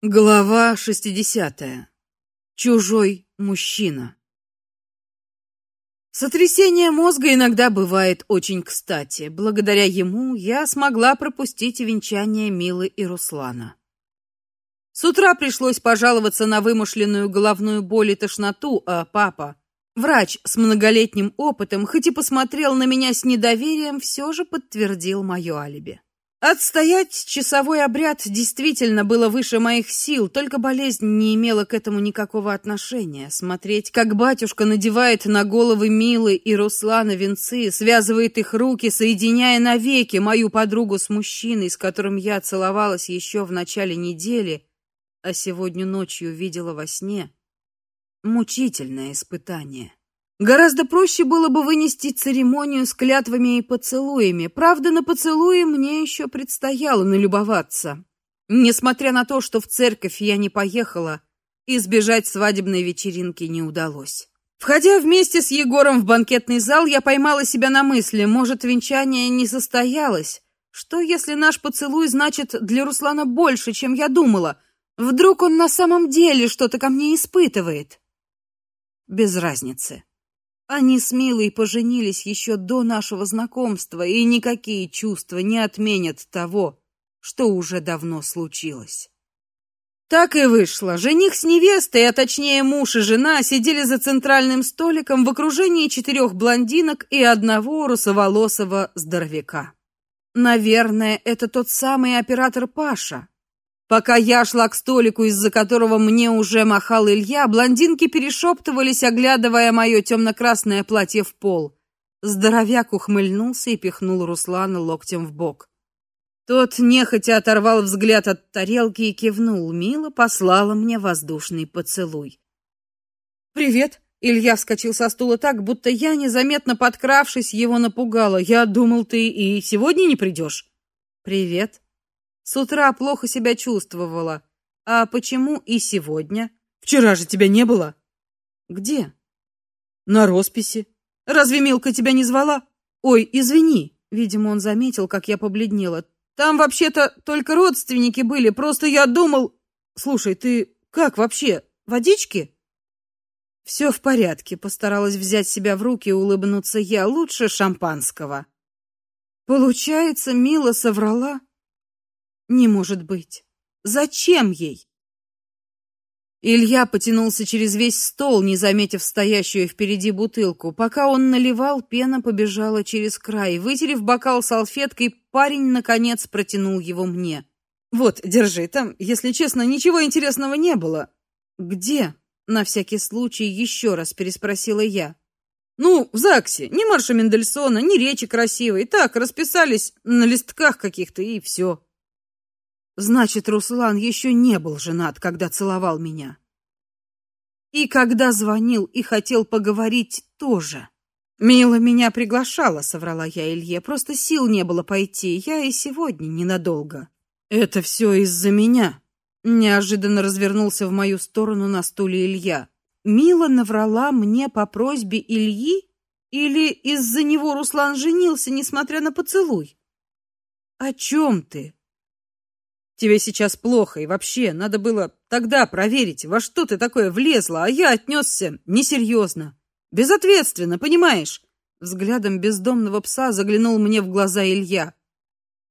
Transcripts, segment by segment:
Глава 60. Чужой мужчина. Сотрясение мозга иногда бывает очень кстати. Благодаря ему я смогла пропустить венчание Милы и Руслана. С утра пришлось пожаловаться на вымышленную головную боль и тошноту, а папа, врач с многолетним опытом, хоть и посмотрел на меня с недоверием, все же подтвердил мое алиби. Отстоять часовой обряд действительно было выше моих сил, только болезнь не имела к этому никакого отношения. Смотреть, как батюшка надевает на головы Милы и Руслана венцы, связывает их руки, соединяя навеки мою подругу с мужчиной, с которым я целовалась еще в начале недели, а сегодня ночью видела во сне, мучительное испытание. Гораздо проще было бы вынести церемонию с клятвами и поцелуями. Правда, на поцелуи мне еще предстояло налюбоваться. Несмотря на то, что в церковь я не поехала, избежать свадебной вечеринки не удалось. Входя вместе с Егором в банкетный зал, я поймала себя на мысли, может, венчание не состоялось. Что если наш поцелуй значит для Руслана больше, чем я думала? Вдруг он на самом деле что-то ко мне испытывает? Без разницы. Они с Милой поженились еще до нашего знакомства, и никакие чувства не отменят того, что уже давно случилось. Так и вышло. Жених с невестой, а точнее муж и жена, сидели за центральным столиком в окружении четырех блондинок и одного русоволосого здоровяка. Наверное, это тот самый оператор Паша, Пока я шла к столику, из-за которого мне уже махал Илья, блондинки перешептывались, оглядывая мое темно-красное платье в пол. Здоровяк ухмыльнулся и пихнул Руслана локтем в бок. Тот нехотя оторвал взгляд от тарелки и кивнул. Мила послала мне воздушный поцелуй. Привет. Илья вскочил со стула так, будто я незаметно подкравшись его напугала. Я думал, ты и сегодня не придешь. Привет. С утра плохо себя чувствовала. А почему и сегодня? Вчера же тебя не было. Где? На росписи. Разве Милка тебя не звала? Ой, извини. Видимо, он заметил, как я побледнела. Там вообще-то только родственники были. Просто я думал, слушай, ты как вообще? Водички? Все в порядке, постаралась взять себя в руки и улыбнуться я. Лучше шампанского. Получается, Мила соврала. Не может быть. Зачем ей? Илья потянулся через весь стол, не заметив стоящую впереди бутылку. Пока он наливал, пена побежала через край. Вытерев бокал салфеткой, парень наконец протянул его мне. Вот, держи. Там, если честно, ничего интересного не было. Где? На всякий случай еще раз переспросила я. Ну, в ЗАГСе. Ни марша Мендельсона, ни речи красивой. Так, расписались на листках каких-то и все. Значит, Руслан еще не был женат, когда целовал меня. И когда звонил и хотел поговорить тоже. Мила меня приглашала, соврала я Илье. Просто сил не было пойти. Я и сегодня ненадолго. Это все из-за меня. Неожиданно развернулся в мою сторону на стуле Илья. Мила наврала мне по просьбе Ильи или из-за него Руслан женился, несмотря на поцелуй? О чем ты? Тебе сейчас плохо, и вообще, надо было тогда проверить, во что ты такое влезла, а я отнесся несерьезно, безответственно, понимаешь? Взглядом бездомного пса заглянул мне в глаза Илья.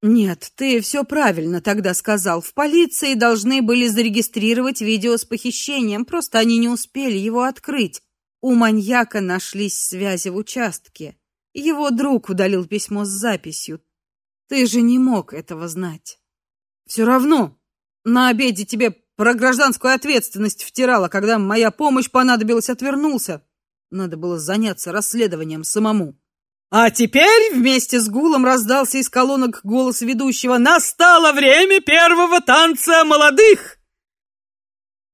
Нет, ты все правильно тогда сказал. В полиции должны были зарегистрировать видео с похищением, просто они не успели его открыть. У маньяка нашлись связи в участке. Его друг удалил письмо с записью. Ты же не мог этого знать. Все равно на обеде тебе про гражданскую ответственность втирала, когда моя помощь понадобилась, отвернулся. Надо было заняться расследованием самому. А теперь вместе с гулом раздался из колонок голос ведущего: "Настало время первого танца молодых".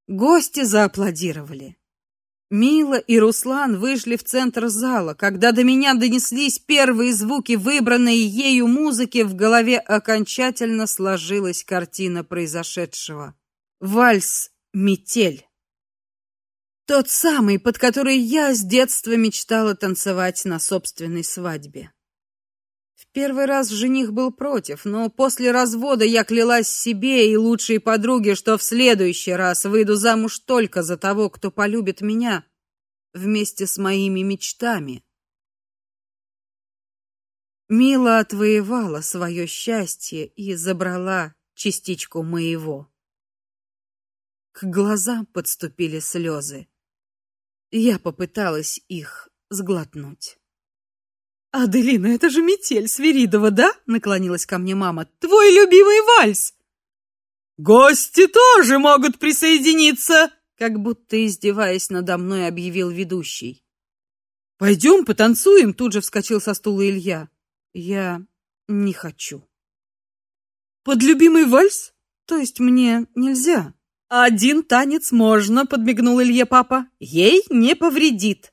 Гости зааплодировали. Мила и Руслан вышли в центр зала. Когда до меня донеслись первые звуки выбранной ею музыки, в голове окончательно сложилась картина произошедшего. Вальс Метель. Тот самый, под который я с детства мечтала танцевать на собственной свадьбе. Первый раз жених был против, но после развода я клялась себе и лучшей подруге, что в следующий раз выйду замуж только за того, кто полюбит меня вместе с моими мечтами. Мила отвоевала свое счастье и забрала частичку моего. К глазам подступили слезы. Я попыталась их сглотнуть. Аделина, это же метель Свиридова, да? наклонилась ко мне мама. Твой любимый вальс. Гости тоже могут присоединиться, как будто издеваясь надо мной, объявил ведущий. Пойдем потанцуем, тут же вскочил со стула Илья. Я не хочу. Под любимый вальс? То есть мне нельзя? Один танец можно, подмигнул Илье папа. Ей не повредит.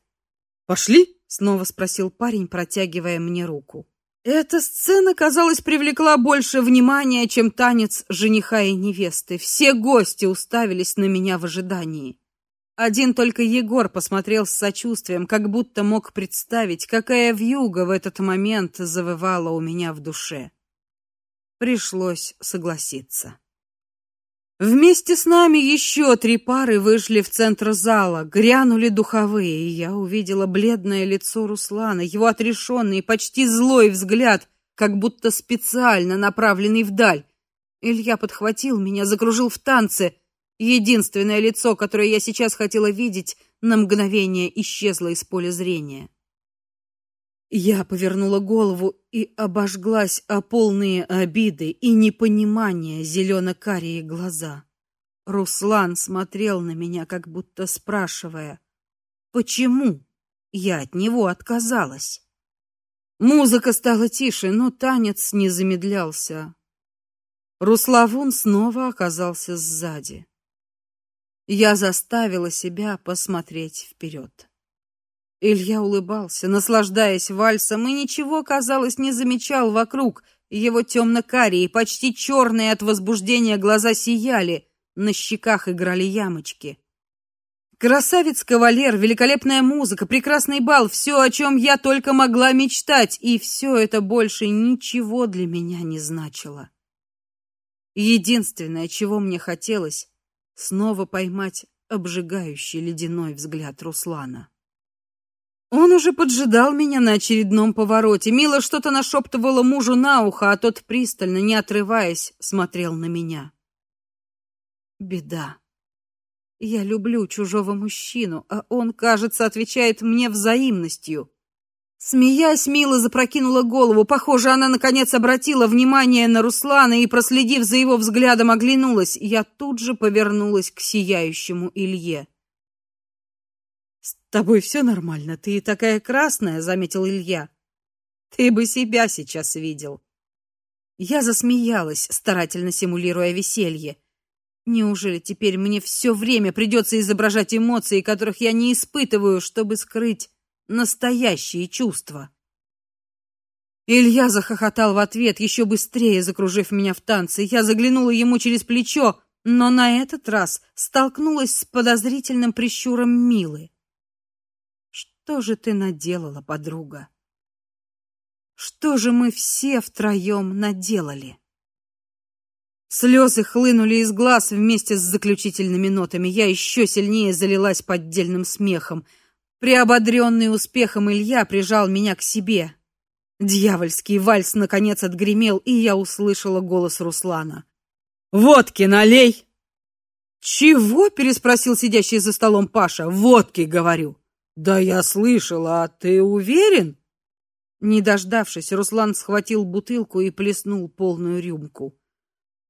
Пошли? Снова спросил парень, протягивая мне руку. Эта сцена, казалось, привлекла больше внимания, чем танец жениха и невесты. Все гости уставились на меня в ожидании. Один только Егор посмотрел с сочувствием, как будто мог представить, какая вьюга в этот момент завывала у меня в душе. Пришлось согласиться. Вместе с нами еще три пары вышли в центр зала, грянули духовые, и я увидела бледное лицо Руслана, его отрешенный, почти злой взгляд, как будто специально направленный вдаль. Илья подхватил меня, закружил в танце. Единственное лицо, которое я сейчас хотела видеть, на мгновение исчезло из поля зрения. Я повернула голову и обожглась о полные обиды и непонимания зелено-карие глаза. Руслан смотрел на меня, как будто спрашивая, почему я от него отказалась. Музыка стала тише, но танец не замедлялся. Руславун снова оказался сзади. Я заставила себя посмотреть вперед. Илья улыбался, наслаждаясь вальсом, и ничего, казалось, не замечал вокруг. Его темно-карие, почти черные от возбуждения глаза сияли, на щеках играли ямочки. Красавец-кавалер, великолепная музыка, прекрасный бал все, о чем я только могла мечтать, и все это больше ничего для меня не значило. Единственное, чего мне хотелось, снова поймать обжигающий ледяной взгляд Руслана. Он уже поджидал меня на очередном повороте. Мила что-то нашептывала мужу на ухо, а тот пристально, не отрываясь, смотрел на меня. Беда. Я люблю чужого мужчину, а он, кажется, отвечает мне взаимностью. Смеясь, Мила запрокинула голову. Похоже, она наконец обратила внимание на Руслана и, проследив за его взглядом, оглянулась. Я тут же повернулась к сияющему Илье. Тобой все нормально, ты такая красная, заметил Илья. Ты бы себя сейчас видел. Я засмеялась, старательно симулируя веселье. Неужели теперь мне все время придется изображать эмоции, которых я не испытываю, чтобы скрыть настоящие чувства? Илья захохотал в ответ, еще быстрее закружив меня в танце. Я заглянула ему через плечо, но на этот раз столкнулась с подозрительным прищуром Милы. Что же ты наделала, подруга? Что же мы все втроем наделали? Слезы хлынули из глаз вместе с заключительными нотами. Я еще сильнее залилась поддельным смехом. Приободренный успехом Илья прижал меня к себе. Дьявольский вальс наконец отгремел, и я услышала голос Руслана. «Водки налей!» «Чего?» — переспросил сидящий за столом Паша. «Водки, говорю». Да я слышала, а ты уверен? Не дождавшись, Руслан схватил бутылку и плеснул полную рюмку.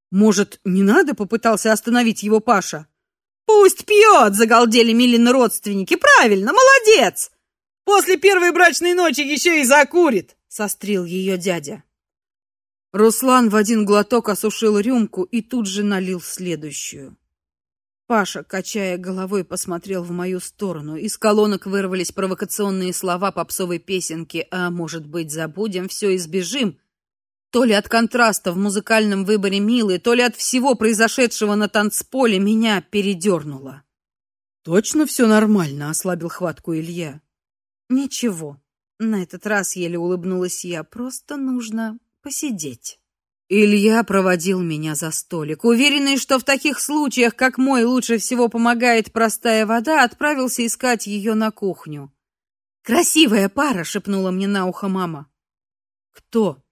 Может, не надо, попытался остановить его Паша. Пусть пьет, загалдели Милины родственники. Правильно, молодец. После первой брачной ночи еще и закурит, сострил ее дядя. Руслан в один глоток осушил рюмку и тут же налил следующую. Паша, качая головой, посмотрел в мою сторону. Из колонок вырвались провокационные слова попсовой песенки: "А может быть, забудем все и сбежим?" То ли от контраста в музыкальном выборе Милы, то ли от всего произошедшего на танцполе меня передернуло. Точно все нормально, ослабил хватку Илья. Ничего. На этот раз еле улыбнулась я. Просто нужно посидеть. Илья проводил меня за столик, уверенный, что в таких случаях, как мой, лучше всего помогает простая вода, отправился искать ее на кухню. Красивая пара, шепнула мне на ухо мама. Кто?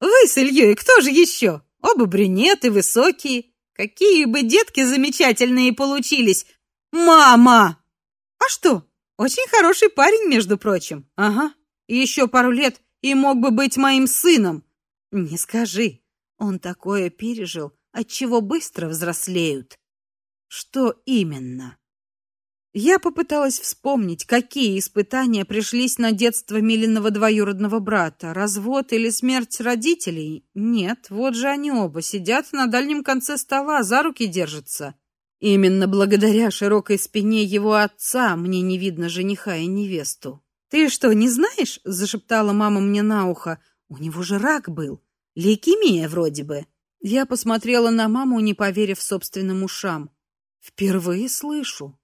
Вы с Ильей, кто же еще? Оба брюнеты, высокие. Какие бы детки замечательные получились. Мама! А что? Очень хороший парень, между прочим. Ага. Еще пару лет и мог бы быть моим сыном. Не скажи. Он такое пережил, от чего быстро взрослеют. Что именно? Я попыталась вспомнить, какие испытания пришлись на детство Милиного двоюродного брата. Развод или смерть родителей? Нет, вот же они оба сидят на дальнем конце стола, за руки держатся. Именно благодаря широкой спине его отца мне не видно жениха и невесту. Ты что, не знаешь? зашептала мама мне на ухо. У него же рак был. Лейкемия вроде бы. Я посмотрела на маму, не поверив собственным ушам. Впервые слышу.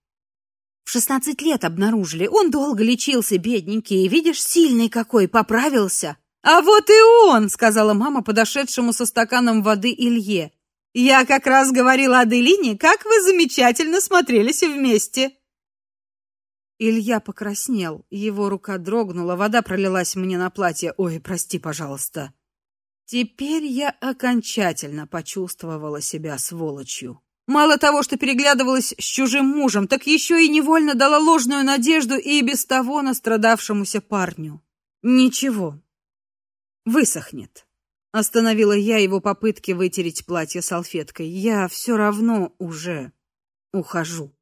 В шестнадцать лет обнаружили. Он долго лечился, бедненький, и видишь, сильный какой, поправился. А вот и он, сказала мама подошедшему со стаканом воды Илье. Я как раз говорила Аделине, как вы замечательно смотрелись вместе. Илья покраснел, его рука дрогнула, вода пролилась мне на платье. Ой, прости, пожалуйста. Теперь я окончательно почувствовала себя сволочью. Мало того, что переглядывалась с чужим мужем, так еще и невольно дала ложную надежду и без того настрадавшемуся парню. Ничего. Высохнет. Остановила я его попытки вытереть платье салфеткой. Я все равно уже ухожу.